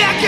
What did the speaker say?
Aqui!